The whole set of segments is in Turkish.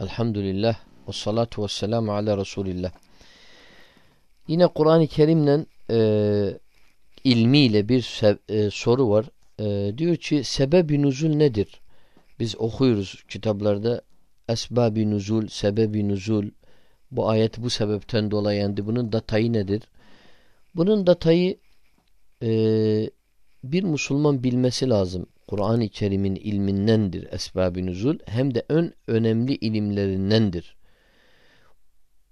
Elhamdülillah ve salatu ve selamu ala Resulillah. Yine Kur'an-ı Kerim'le e, ilmiyle bir e, soru var. E, diyor ki sebebi nuzul nedir? Biz okuyoruz kitaplarda esbabi nuzul, sebebi nuzul. Bu ayet bu sebepten dolayı yendi. Bunun datayı nedir? Bunun datayı e, bir Müslüman bilmesi lazım. Kur'an-ı Kerim'in ilmindendir esbab-ı nüzul hem de ön önemli ilimlerindendir.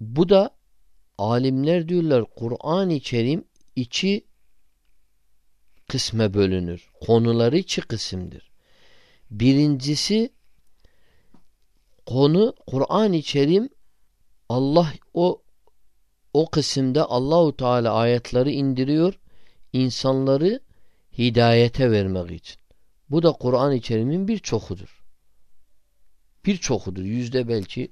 Bu da alimler diyorlar Kur'an-ı Kerim içi kısme bölünür. Konuları iki kısımdır. Birincisi konu Kur'an-ı Kerim Allah o o kısımda Allahu Teala ayetleri indiriyor insanları hidayete vermek için. Bu da Kur'an-ı Kerim'in bir çokudur. Bir çokudur. Yüzde belki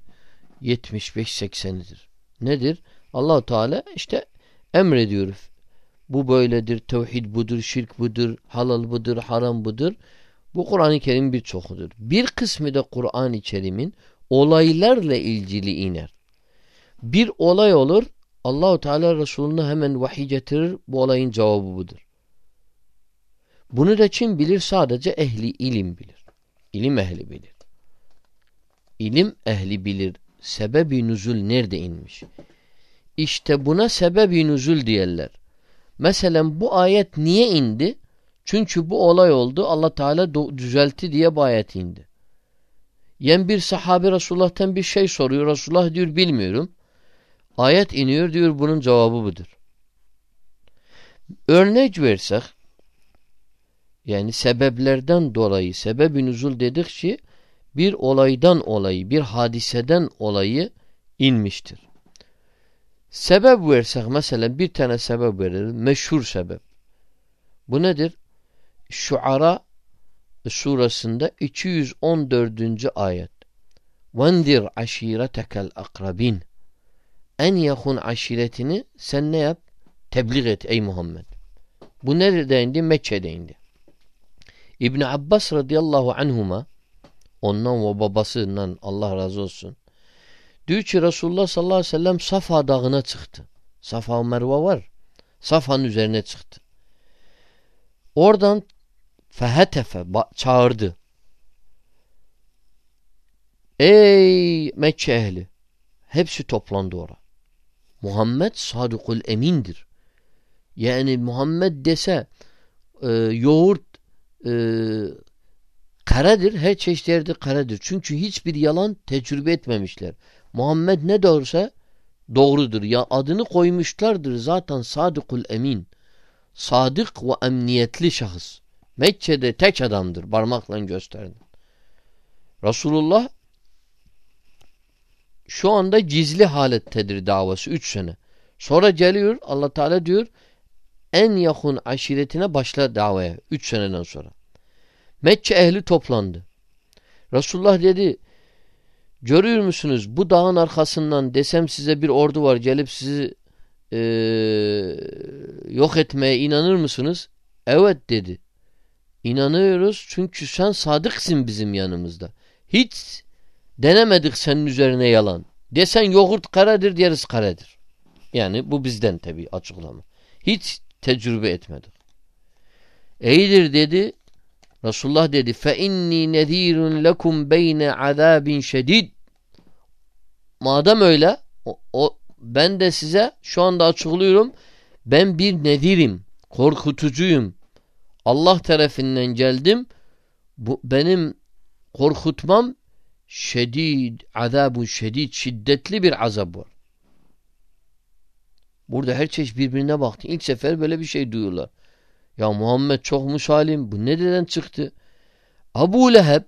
75-80'idir. Nedir? Allahu Teala işte emrediyor. Bu böyledir, tevhid budur, şirk budur, halal budur, haram budur. Bu Kur'an-ı Kerim bir çokudur. Bir kısmı da Kur'an-ı Kerim'in olaylarla ilgili iner. Bir olay olur, Allahu Teala Resulüne hemen vahiy getirir, bu olayın cevabı budur. Bunu da kim bilir? Sadece ehli ilim bilir. İlim ehli bilir. İlim ehli bilir. Sebebi nüzul nerede inmiş? İşte buna sebebi nüzul diyorlar. Mesela bu ayet niye indi? Çünkü bu olay oldu. Allah Teala düzeltti diye bu ayet indi. Yen bir sahabe Resulullah'tan bir şey soruyor. Resulullah diyor bilmiyorum. Ayet iniyor diyor bunun cevabı budur. Örnek versek yani sebeplerden dolayı sebebi nüzul dedikçe bir olaydan olayı, bir hadiseden olayı inmiştir. Sebep versek mesela bir tane sebep verir, meşhur sebep. Bu nedir? Şuara surasında 214. ayet. Vendir aşiretekel akrabin. En yakın aşiretini sen ne yap? Tebliğ et ey Muhammed. Bu nerede indi? Mekke'de indi. İbn Abbas radıyallahu anhuma ondan ve babasından Allah razı olsun. Diyor ki Resulullah sallallahu aleyhi ve sellem Safa dağına çıktı. Safa Merve var. Safa'nın üzerine çıktı. Oradan fehetefe çağırdı. Ey Mekke ehli. Hepsi toplandı oraya. Muhammed sadıkul emindir. Yani Muhammed dese e, yoğurt e, karadır. Her çeşit yerde karadır. Çünkü hiçbir yalan tecrübe etmemişler. Muhammed ne doğrusa doğrudur. Ya adını koymuşlardır zaten sadıkul emin. Sadık ve emniyetli şahıs. Mekke'de tek adamdır. Parmakla gösterdi. Resulullah şu anda gizli halettedir davası. Üç sene. Sonra geliyor Allah Teala diyor en yakın aşiretine başla davaya. Üç seneden sonra. Mekke ehli toplandı. Resulullah dedi görüyor musunuz bu dağın arkasından desem size bir ordu var gelip sizi e, yok etmeye inanır mısınız? Evet dedi. İnanıyoruz çünkü sen sadıksın bizim yanımızda. Hiç denemedik senin üzerine yalan. Desen yoğurt karadır deriz karadır. Yani bu bizden tabi açıklama. Hiç tecrübe etmedik. İyidir dedi. Resulullah dedi fe inni nezirun lekum beyne azabin şedid. Madem öyle o, o, ben de size şu anda açıklıyorum. Ben bir nezirim. Korkutucuyum. Allah tarafından geldim. Bu benim korkutmam şedid, azabun şedid, şiddetli bir azap var. Burada her çeşit birbirine baktı. İlk sefer böyle bir şey duyuyorlar. Ya Muhammed çok musalim. Bu nereden çıktı? Abu Leheb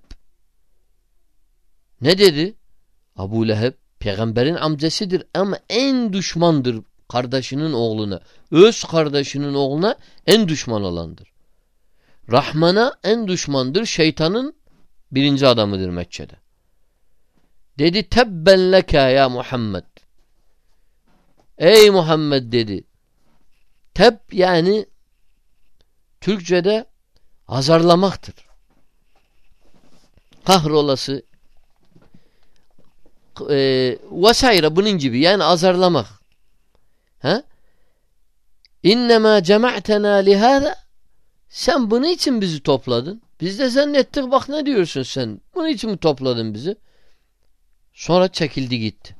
ne dedi? Abu Leheb peygamberin amcasıdır ama en düşmandır kardeşinin oğluna. Öz kardeşinin oğluna en düşman olandır. Rahman'a en düşmandır. Şeytanın birinci adamıdır Mekke'de. Dedi tebben leke ya Muhammed. Ey Muhammed dedi. Teb yani Türkçe'de azarlamaktır. Kahrolası e, vesaire bunun gibi yani azarlamak. Ha? İnnemâ cema'tena lihâza sen bunu için bizi topladın. Biz de zannettik bak ne diyorsun sen. Bunun için mi topladın bizi? Sonra çekildi gitti.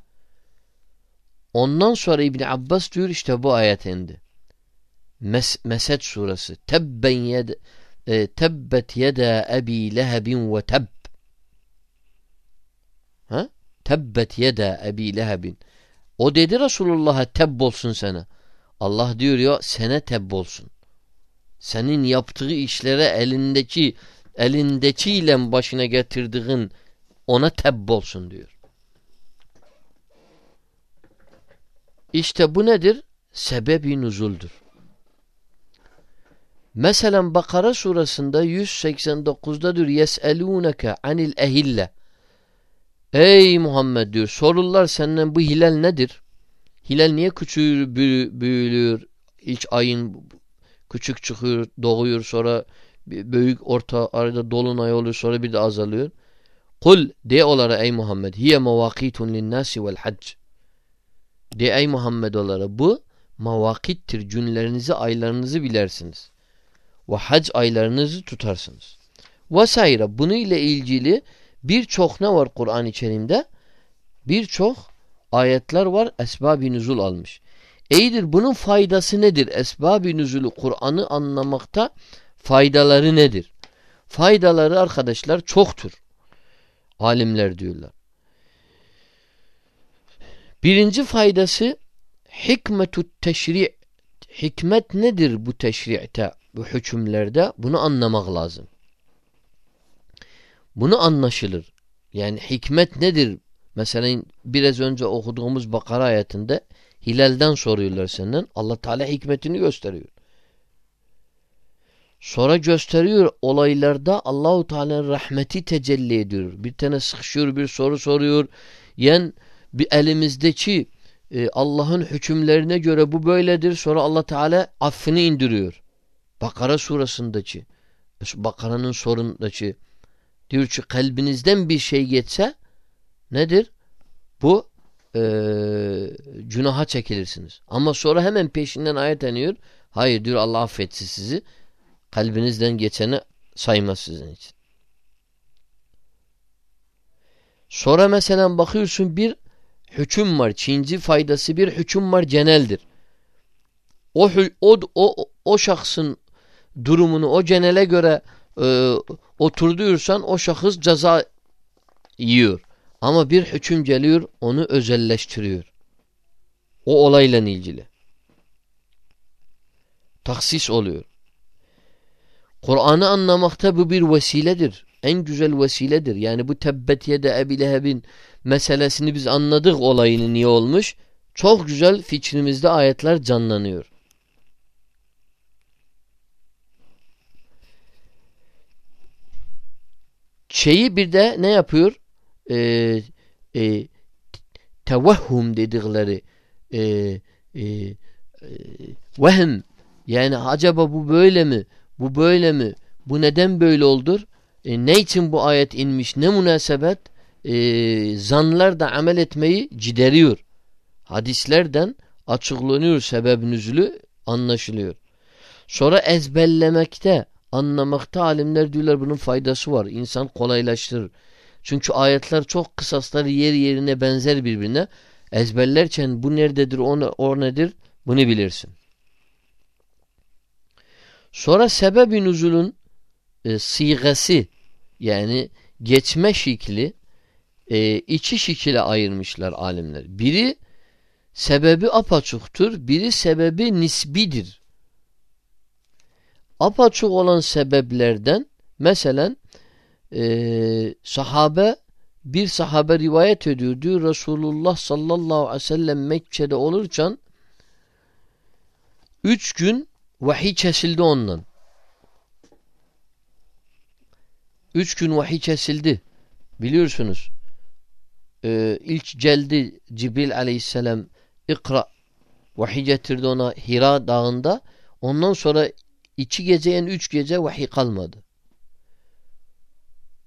Ondan sonra İbni Abbas diyor işte bu ayet indi. Mes Mesed suresi. Tebben yed e, tebbet yeda ebi lehebin ve tebb. Ha? Tebbet yeda ebi lehebin. O dedi Resulullah'a tebb olsun sana. Allah diyor ya sene tebb olsun. Senin yaptığı işlere elindeki elindekiyle başına getirdiğin ona tebb olsun diyor. İşte bu nedir? Sebebi nuzuldür. Mesela Bakara surasında 189'da diyor yeselûneke anil ehille. Ey Muhammed diyor sorurlar senden bu hilal nedir? Hilal niye küçülür, büyülür? İlk ayın küçük çıkıyor, doğuyor sonra büyük orta arada dolunay oluyor sonra bir de azalıyor. Kul de olara ey Muhammed hiye mevakitun linnâsi vel hac. De ey Muhammed olara bu mevakittir. Günlerinizi, aylarınızı bilersiniz. Ve hac aylarınızı tutarsınız. Vesaire. Bunu ile ilgili birçok ne var Kur'an-ı Kerim'de? Birçok ayetler var esbab-ı nüzul almış. İyidir bunun faydası nedir? Esbab-ı nüzulü Kur'an'ı anlamakta faydaları nedir? Faydaları arkadaşlar çoktur. Alimler diyorlar. Birinci faydası hikmetut teşri' hikmet nedir bu teşri'te, bu hükümlerde? Bunu anlamak lazım. Bunu anlaşılır. Yani hikmet nedir? Mesela biraz önce okuduğumuz Bakara ayetinde hilalden soruyorlar senden. Allah Teala hikmetini gösteriyor. Sonra gösteriyor olaylarda Allahu Teala'nın rahmeti tecelli ediyor. Bir tane sıkışıyor, bir soru soruyor. Yani bir elimizdeki e, Allah'ın hükümlerine göre bu böyledir. Sonra Allah Teala affını indiriyor. Bakara surasındaki Bakara'nın sorundaki diyor ki kalbinizden bir şey geçse nedir? Bu e, günaha çekilirsiniz. Ama sonra hemen peşinden ayet iniyor. Hayır diyor Allah affetsin sizi. Kalbinizden geçeni saymaz sizin için. Sonra mesela bakıyorsun bir hüküm var. Çinci faydası bir hüküm var geneldir. O, o, o, o şahsın durumunu o genele göre e, oturduyorsan o şahıs ceza yiyor. Ama bir hüküm geliyor onu özelleştiriyor. O olayla ilgili. Taksis oluyor. Kur'an'ı anlamakta bu bir vesiledir. En güzel vesiledir. Yani bu tebbet yede Ebi Leheb'in meselesini biz anladık olayını niye olmuş. Çok güzel fikrimizde ayetler canlanıyor. Şeyi bir de ne yapıyor? Ee, e, tevehhum dedikleri e, e, e, vehm yani acaba bu böyle mi? Bu böyle mi? Bu neden böyle oldur? E, ne için bu ayet inmiş? Ne münasebet? E, zanlar da amel etmeyi cideriyor. Hadislerden açıklanıyor sebeb nüzülü anlaşılıyor. Sonra ezberlemekte, anlamakta alimler diyorlar bunun faydası var. İnsan kolaylaştırır. Çünkü ayetler çok kısasları yer yerine benzer birbirine. Ezberlerken bu nerededir, o, o nedir bunu bilirsin. Sonra sebebi nüzulun e, sigası yani geçme şekli e, iki şekile ayırmışlar alimler. Biri sebebi apaçuktur, biri sebebi nisbidir. Apaçuk olan sebeplerden mesela e, sahabe bir sahabe rivayet ediyordu. Resulullah sallallahu aleyhi ve sellem Mekke'de olurken üç gün vahiy kesildi ondan. Üç gün vahiy kesildi. Biliyorsunuz. Ee, ilk geldi Cibril aleyhisselam ikra vahiy getirdi ona Hira dağında. Ondan sonra iki gece yani üç gece vahiy kalmadı.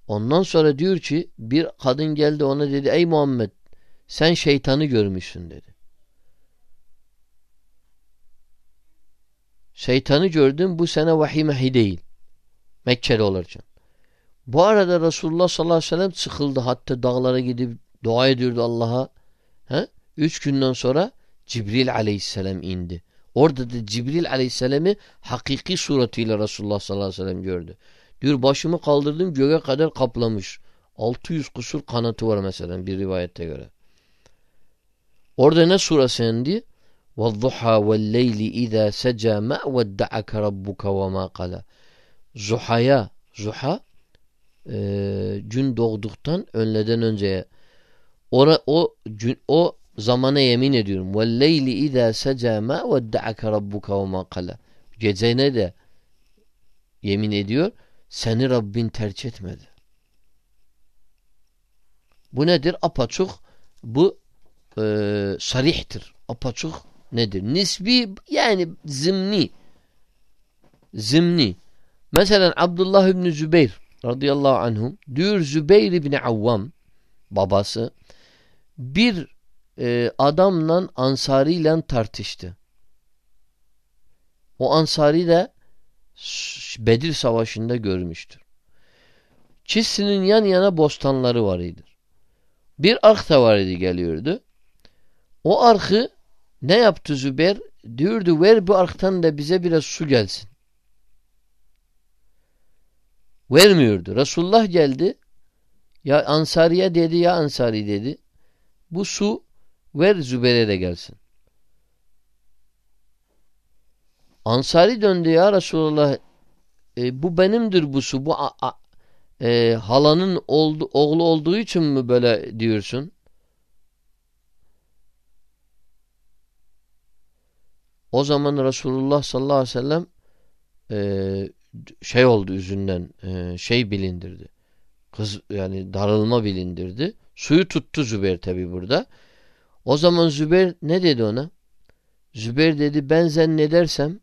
Ondan sonra diyor ki bir kadın geldi ona dedi ey Muhammed sen şeytanı görmüşsün dedi. Şeytanı gördün bu sene vahiy mehi değil. Mekkeli olurken. Bu arada Resulullah sallallahu aleyhi ve sellem sıkıldı. Hatta dağlara gidip dua ediyordu Allah'a. Üç günden sonra Cibril aleyhisselam indi. Orada da Cibril aleyhisselamı hakiki suratıyla Resulullah sallallahu aleyhi ve sellem gördü. Diyor başımı kaldırdım göğe kadar kaplamış. 600 kusur kanatı var mesela bir rivayette göre. Orada ne surası indi? وَالضُّحَى وَالْلَيْلِ اِذَا سَجَى مَا وَدَّعَكَ رَبُّكَ وَمَا قَلَى Zuhaya, Zuha e, gün doğduktan önleden önceye ora o gün o zamana yemin ediyorum. Ve leyli izâ secâ mâ vedda'aka rabbuka ve mâ kala. Gecene de yemin ediyor. Seni Rabbin tercih etmedi. Bu nedir? Apaçuk bu e, sarihtir. Apaçuk nedir? Nisbi yani zimni. Zimni. Mesela Abdullah İbni Zübeyr radıyallahu anhum diyor Zübeyir İbni Avvam babası bir e, adamla Ansari ile tartıştı. O Ansari de Bedir Savaşı'nda görmüştür. Çizsinin yan yana bostanları var idi. Bir ark da var idi geliyordu. O arkı ne yaptı Zübeyir? Diyordu ver bu arktan da bize biraz su gelsin. Vermiyordu. Resulullah geldi. Ya Ansari'ye dedi ya Ansari dedi. Bu su ver Zübeyir'e de gelsin. Ansari döndü ya Resulullah e, bu benimdir bu su. Bu a, a, e, halanın oldu, oğlu olduğu için mi böyle diyorsun? O zaman Resulullah sallallahu aleyhi ve sellem e, şey oldu yüzünden e, şey bilindirdi. Kız yani darılma bilindirdi. Suyu tuttu Zübeyir tabi burada. O zaman Zübeyir ne dedi ona? Zübeyir dedi ben zannedersem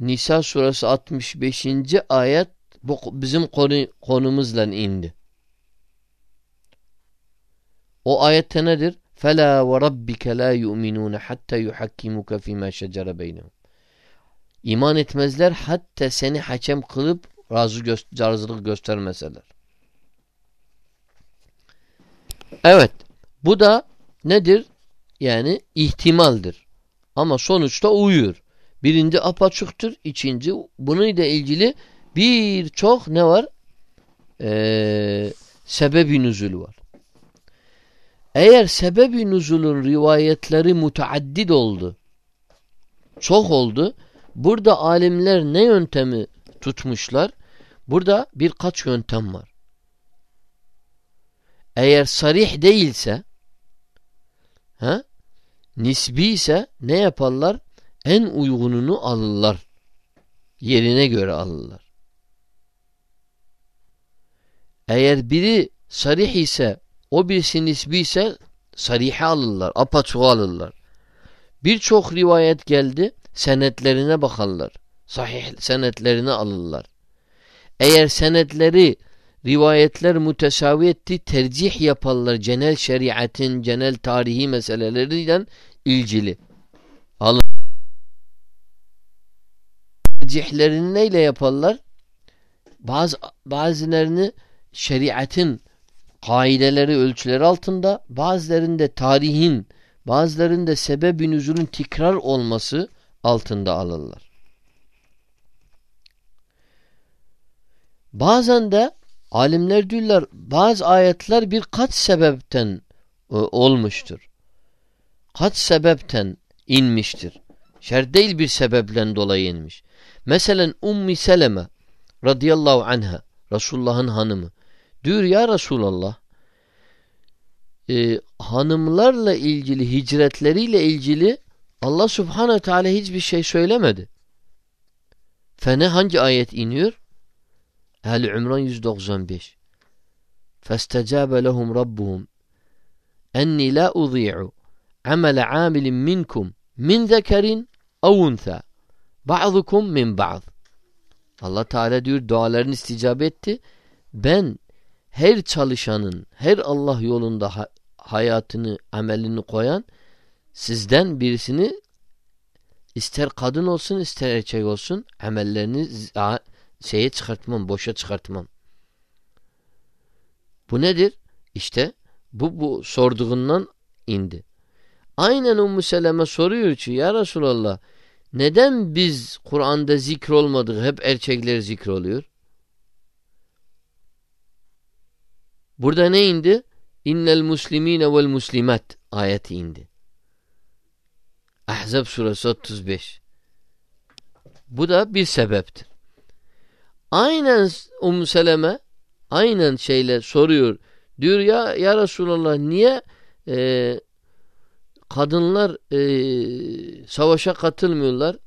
Nisa surası 65. ayet bu bizim konu, konumuzla indi. O ayette nedir? فَلَا وَرَبِّكَ لَا يُؤْمِنُونَ حَتَّى يُحَكِّمُكَ فِي مَا شَجَرَ بَيْنَهُمْ İman etmezler hatta seni hakem kılıp razı gö razılık göstermeseler. Evet. Bu da nedir? Yani ihtimaldir. Ama sonuçta uyuyor. Birinci apaçıktır. ikinci bununla ilgili birçok ne var? Ee, sebebi nüzul var. Eğer sebebi nüzulun rivayetleri mutaaddid oldu, çok oldu, burada alimler ne yöntemi tutmuşlar? Burada birkaç yöntem var. Eğer sarih değilse ha, nisbi ise ne yaparlar? En uygununu alırlar. Yerine göre alırlar. Eğer biri sarih ise o birisi nisbi ise sarihe alırlar. Apaçuğu alırlar. Birçok rivayet geldi. Senetlerine bakarlar. Sahih senetlerini alırlar. Eğer senetleri rivayetler mütesavi etti tercih yaparlar genel şeriatin, genel tarihi meseleleriyle ilgili. Alın. Tercihlerini neyle yaparlar? Bazı bazılarını şeriatın kaideleri, ölçüleri altında, bazılarında tarihin, bazılarında sebebin nüzulün tekrar olması altında alırlar. Bazen de alimler diyorlar bazı ayetler birkaç sebepten e, olmuştur. Kaç sebepten inmiştir. Şer değil bir sebeple dolayı inmiş. Mesela Ummi Seleme radıyallahu anha Resulullah'ın hanımı Diyor ya Resulallah e, hanımlarla ilgili hicretleriyle ilgili Allah Subhanahu Teala hiçbir şey söylemedi. Fene hangi ayet iniyor? Ali İmran 195. Festecabe lehum rabbuhum enni la udhi'u amel amilin minkum min zekerin ev unsa ba'dukum min ba'd. Allah Teala diyor dualarını isticab etti. Ben her çalışanın, her Allah yolunda hayatını, amelini koyan sizden birisini ister kadın olsun ister erkek olsun amellerini şeye çıkartmam, boşa çıkartmam. Bu nedir? İşte bu bu sorduğundan indi. Aynen Ummu Seleme soruyor ki ya Resulallah neden biz Kur'an'da zikr olmadık hep erkekler zikr oluyor? Burada ne indi? İnnel muslimine vel muslimat ayeti indi. Ahzab suresi 35. Bu da bir sebeptir. Aynen Ummu Seleme aynen şeyle soruyor. Diyor ya ya Resulallah niye e, kadınlar e, savaşa katılmıyorlar?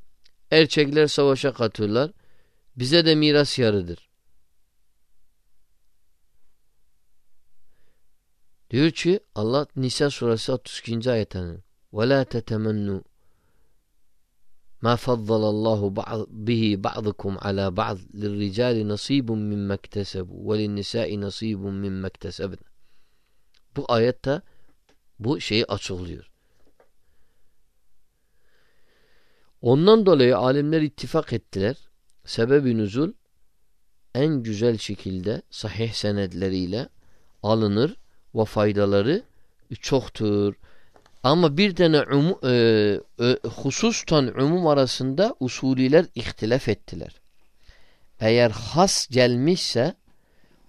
Erkekler savaşa katıyorlar. Bize de miras yarıdır. Diyor ki Allah Nisa suresi 32. ayetinin وَلَا تَتَمَنُّوا ما فضل الله به بعضكم على بعض للرجال نصيب مما اكتسبوا وللنساء نصيب مما اكتسبن Bu ayette bu şeyi açıklıyor. Ondan dolayı alimler ittifak ettiler. Sebebi nüzul en güzel şekilde sahih senedleriyle alınır ve faydaları çoktur. Ama bir tane umu, e, e, husustan umum arasında usuliler ihtilaf ettiler. Eğer has gelmişse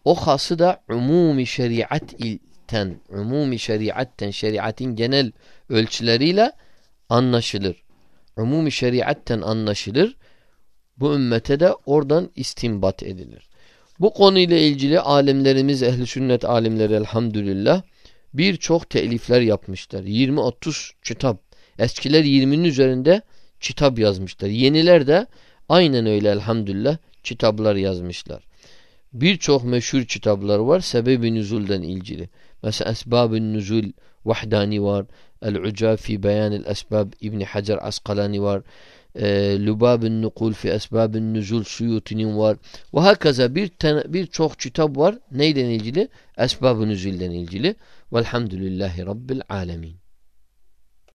o hası da umumi şeriatten, umumi şeriatten, şeriatin genel ölçüleriyle anlaşılır. Umumi şeriatten anlaşılır. Bu ümmete de oradan istinbat edilir. Bu konuyla ilgili alimlerimiz, ehli sünnet alimleri elhamdülillah birçok telifler yapmışlar. 20-30 kitap. Eskiler 20'nin üzerinde kitap yazmışlar. Yeniler de aynen öyle elhamdülillah kitaplar yazmışlar. Birçok meşhur kitaplar var sebebi nüzulden ilgili. Mesela Esbab-ı Nüzul Vahdani var. El-Uca fi Beyanil Esbab İbn Hacer Askalani var. E, Lubab-ı Nukul fi Esbab-ı Nüzul Suyuti'nin var. Ve hakaza bir birçok kitap var. Neyden ilgili? Esbab-ı Nüzul'den ilgili. Velhamdülillahi Rabbil Alemin.